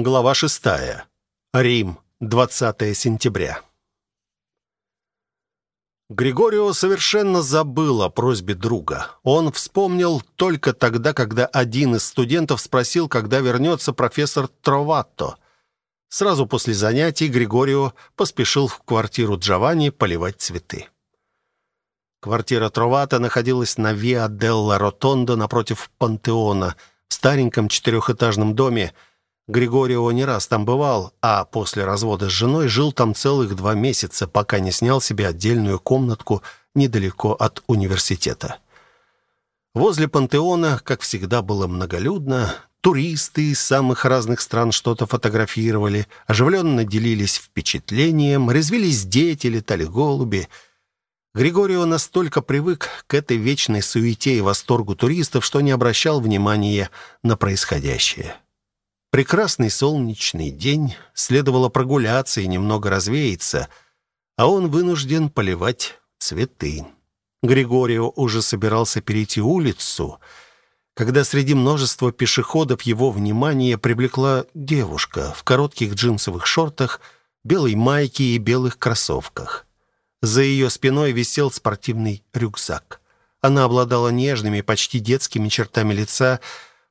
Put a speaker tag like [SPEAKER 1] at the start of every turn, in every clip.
[SPEAKER 1] Глава 6. Рим, 20 сентября. Григорио совершенно забыл о просьбе друга. Он вспомнил только тогда, когда один из студентов спросил, когда вернется профессор Троватто. Сразу после занятий Григорио поспешил в квартиру Джованни поливать цветы. Квартира Троватто находилась на Виа делла Ротондо напротив Пантеона, в стареньком четырехэтажном доме, Григорио не раз там бывал, а после развода с женой жил там целых два месяца, пока не снял себе отдельную комнатку недалеко от университета. Возле пантеона, как всегда, было многолюдно. Туристы из самых разных стран что-то фотографировали, оживленно делились впечатлением, резвились дети, летали голуби. Григорио настолько привык к этой вечной суете и восторгу туристов, что не обращал внимания на происходящее. Прекрасный солнечный день, следовало прогуляться и немного развеяться, а он вынужден поливать цветы. Григорио уже собирался перейти улицу, когда среди множества пешеходов его внимание привлекла девушка в коротких джинсовых шортах, белой майке и белых кроссовках. За ее спиной висел спортивный рюкзак. Она обладала нежными, почти детскими чертами лица,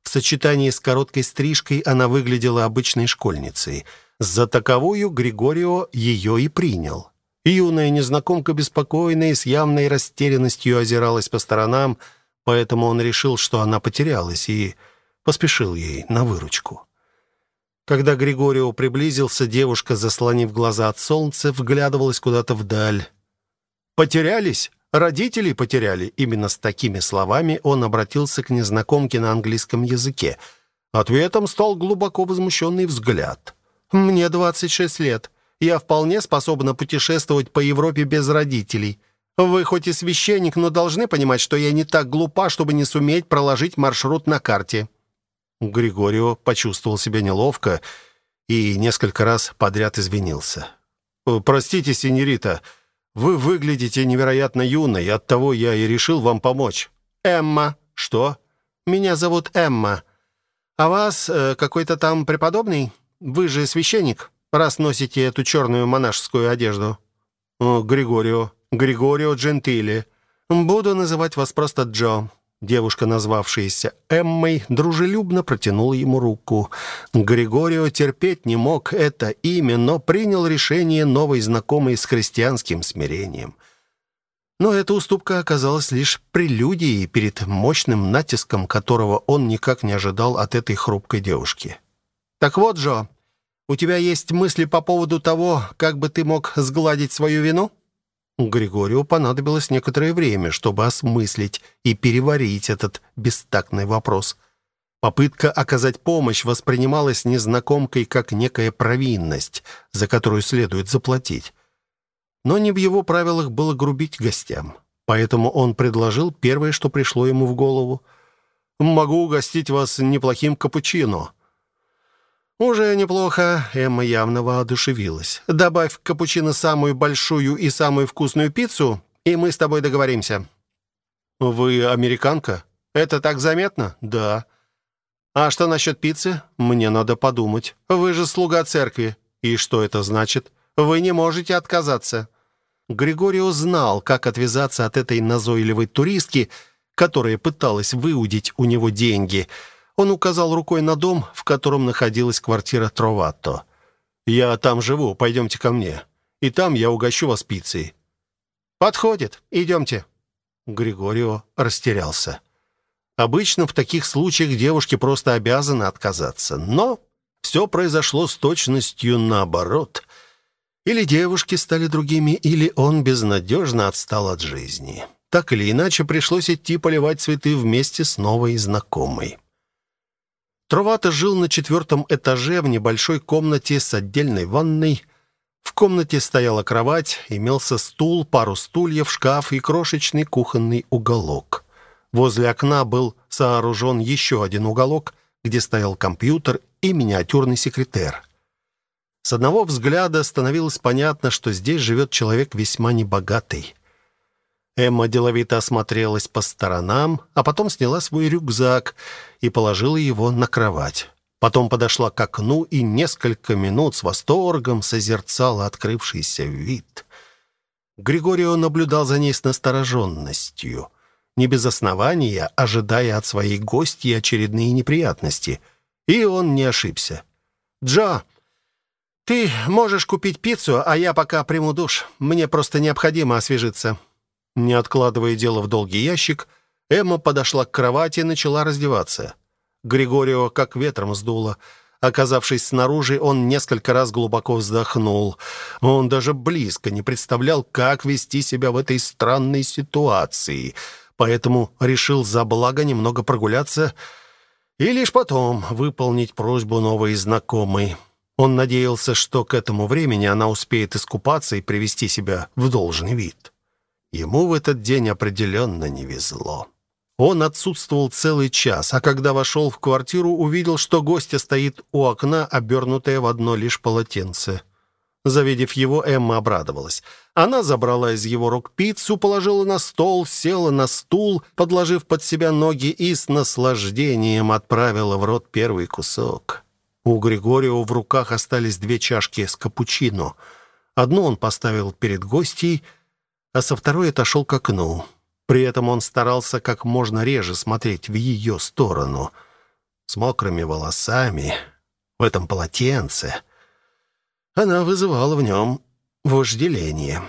[SPEAKER 1] в сочетании с короткой стрижкой она выглядела обычной школьницей. За таковую Григорио ее и принял. Юная незнакомка беспокойная и с явной растерянностью озиралась по сторонам, поэтому он решил, что она потерялась, и поспешил ей на выручку. Когда Григорио приблизился, девушка, заслонив глаза от солнца, вглядывалась куда-то вдаль. «Потерялись?» Родителей потеряли. Именно с такими словами он обратился к незнакомке на английском языке. Ответом стал глубоко возмущенный взгляд. «Мне 26 лет. Я вполне способна путешествовать по Европе без родителей. Вы хоть и священник, но должны понимать, что я не так глупа, чтобы не суметь проложить маршрут на карте». Григорио почувствовал себя неловко и несколько раз подряд извинился. «Простите, сеньорита, вы выглядите невероятно юной, оттого я и решил вам помочь. Эмма. Что? Меня зовут Эмма. А вас э, какой-то там преподобный? Вы же священник, раз носите эту черную монашескую одежду. О, Григорио. Григорио Джентили. Буду называть вас просто Джо. Девушка, назвавшаяся Эммой, дружелюбно протянула ему руку. Григорио терпеть не мог это имя, но принял решение новой знакомой с христианским смирением. Но эта уступка оказалась лишь прелюдией перед мощным натиском, которого он никак не ожидал от этой хрупкой девушки. «Так вот, Джо, у тебя есть мысли по поводу того, как бы ты мог сгладить свою вину?» Григорию понадобилось некоторое время, чтобы осмыслить и переварить этот бестактный вопрос. Попытка оказать помощь воспринималась незнакомкой как некая провинность, за которую следует заплатить. Но не в его правилах было грубить гостям. Поэтому он предложил первое, что пришло ему в голову. «Могу угостить вас неплохим капучино». «Уже неплохо», — Эмма явно воодушевилась. «Добавь в капучино самую большую и самую вкусную пиццу, и мы с тобой договоримся». «Вы американка? Это так заметно?» «Да». «А что насчет пиццы? Мне надо подумать. Вы же слуга церкви. И что это значит? Вы не можете отказаться». Григорио знал, как отвязаться от этой назойливой туристки, которая пыталась выудить у него деньги — он указал рукой на дом, в котором находилась квартира Троватто. «Я там живу, пойдемте ко мне. И там я угощу вас пиццей». «Подходит, идемте». Григорио растерялся. Обычно в таких случаях девушки просто обязаны отказаться. Но все произошло с точностью наоборот. Или девушки стали другими, или он безнадежно отстал от жизни. Так или иначе, пришлось идти поливать цветы вместе с новой знакомой. Тровато жил на четвертом этаже в небольшой комнате с отдельной ванной. В комнате стояла кровать, имелся стул, пару стульев, шкаф и крошечный кухонный уголок. Возле окна был сооружен еще один уголок, где стоял компьютер и миниатюрный секретер. С одного взгляда становилось понятно, что здесь живет человек весьма небогатый. Эмма деловито осмотрелась по сторонам, а потом сняла свой рюкзак и положила его на кровать. Потом подошла к окну и несколько минут с восторгом созерцала открывшийся вид. Григорио наблюдал за ней с настороженностью, не без основания, ожидая от своей гости очередные неприятности. И он не ошибся. «Джо, ты можешь купить пиццу, а я пока приму душ. Мне просто необходимо освежиться». Не откладывая дело в долгий ящик, Эмма подошла к кровати и начала раздеваться. Григорио как ветром сдуло. Оказавшись снаружи, он несколько раз глубоко вздохнул. Он даже близко не представлял, как вести себя в этой странной ситуации, поэтому решил за благо немного прогуляться и лишь потом выполнить просьбу новой знакомой. Он надеялся, что к этому времени она успеет искупаться и привести себя в должный вид. Ему в этот день определенно не везло. Он отсутствовал целый час, а когда вошел в квартиру, увидел, что гостья стоит у окна, обернутая в одно лишь полотенце. Завидев его, Эмма обрадовалась. Она забрала из его рук пиццу, положила на стол, села на стул, подложив под себя ноги и с наслаждением отправила в рот первый кусок. У Григорио в руках остались две чашки с капучино. Одну он поставил перед гостьей, а со второй отошел к окну. При этом он старался как можно реже смотреть в ее сторону. С мокрыми волосами, в этом полотенце. Она вызывала в нем вожделение.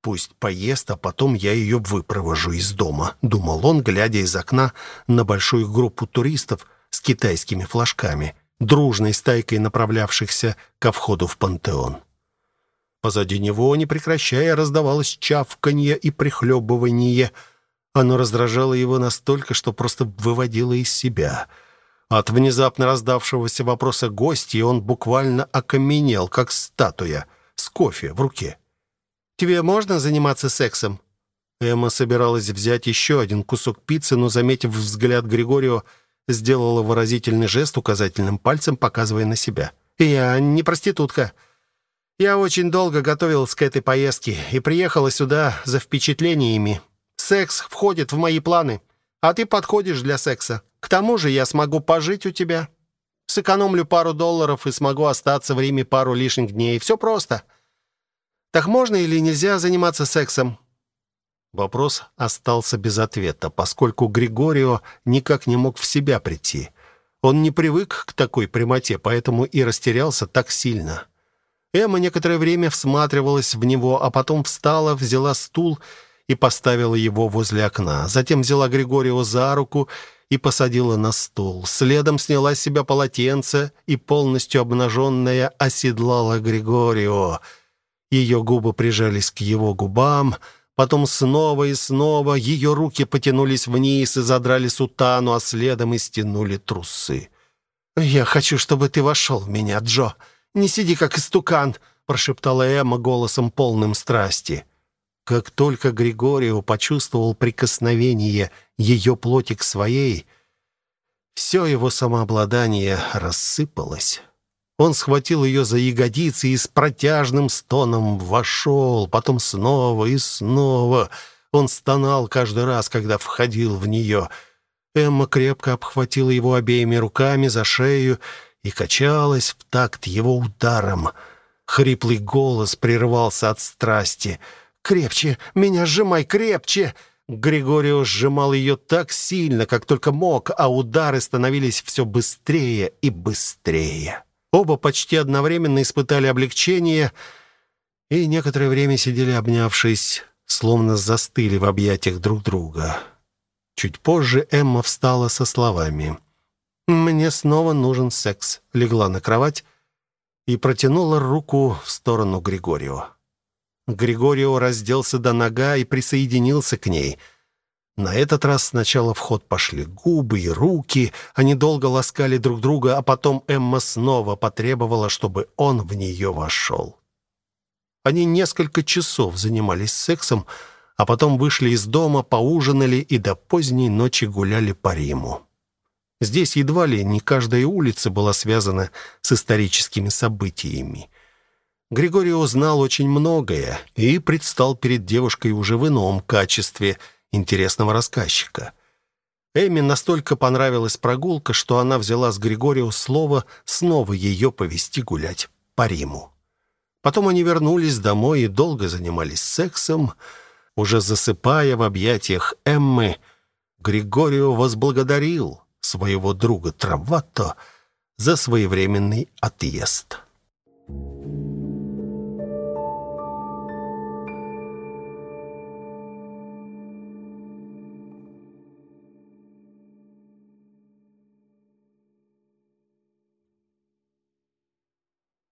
[SPEAKER 1] «Пусть поест, а потом я ее выпровожу из дома», — думал он, глядя из окна на большую группу туристов с китайскими флажками, дружной стайкой направлявшихся ко входу в пантеон. Позади него, не прекращая, раздавалось чавканье и прихлебывание. Оно раздражало его настолько, что просто выводило из себя. От внезапно раздавшегося вопроса гостей он буквально окаменел, как статуя, с кофе в руке. «Тебе можно заниматься сексом?» Эмма собиралась взять еще один кусок пиццы, но, заметив взгляд Григорио, сделала выразительный жест указательным пальцем, показывая на себя. «Я не проститутка. Я очень долго готовилась к этой поездке и приехала сюда за впечатлениями. Секс входит в мои планы, а ты подходишь для секса. К тому же я смогу пожить у тебя. Сэкономлю пару долларов и смогу остаться в Риме пару лишних дней. Все просто. Так можно или нельзя заниматься сексом?» Вопрос остался без ответа, поскольку Григорио никак не мог в себя прийти. Он не привык к такой прямоте, поэтому и растерялся так сильно. Эмма некоторое время всматривалась в него, а потом встала, взяла стул и поставила его возле окна. Затем взяла Григорио за руку и посадила на стул. Следом сняла с себя полотенце и, полностью обнаженная, оседлала Григорио. Ее губы прижались к его губам, потом снова и снова ее руки потянулись вниз и задрали сутану, а следом и стянули трусы. «Я хочу, чтобы ты вошел в меня, Джо», не сиди как истукан», — прошептала Эмма голосом полным страсти. Как только Григорио почувствовал прикосновение ее плоти к своей, все его самообладание рассыпалось. Он схватил ее за ягодицы и с протяжным стоном вошел, потом снова и снова. Он стонал каждый раз, когда входил в нее. Эмма крепко обхватила его обеими руками за шею и качалась в такт его ударом. Хриплый голос прервался от страсти. «Крепче! Меня сжимай крепче!» Григорио сжимал ее так сильно, как только мог, а удары становились все быстрее и быстрее. Оба почти одновременно испытали облегчение и некоторое время сидели обнявшись, словно застыли в объятиях друг друга. Чуть позже Эмма встала со словами «Мне снова нужен секс», легла на кровать и протянула руку в сторону Григорио. Григорио разделся до нога и присоединился к ней. На этот раз сначала в ход пошли губы и руки, они долго ласкали друг друга, а потом Эмма снова потребовала, чтобы он в нее вошел. Они несколько часов занимались сексом, а потом вышли из дома, поужинали и до поздней ночи гуляли по Риму. Здесь едва ли не каждая улица была связана с историческими событиями. Григорий узнал очень многое и предстал перед девушкой уже в ином качестве интересного рассказчика. Эми настолько понравилась прогулка, что она взяла с Григорио слово снова ее повести гулять по Риму. Потом они вернулись домой и долго занимались сексом. Уже засыпая в объятиях Эммы, Григорио возблагодарил своего друга Травато за своевременный отъезд.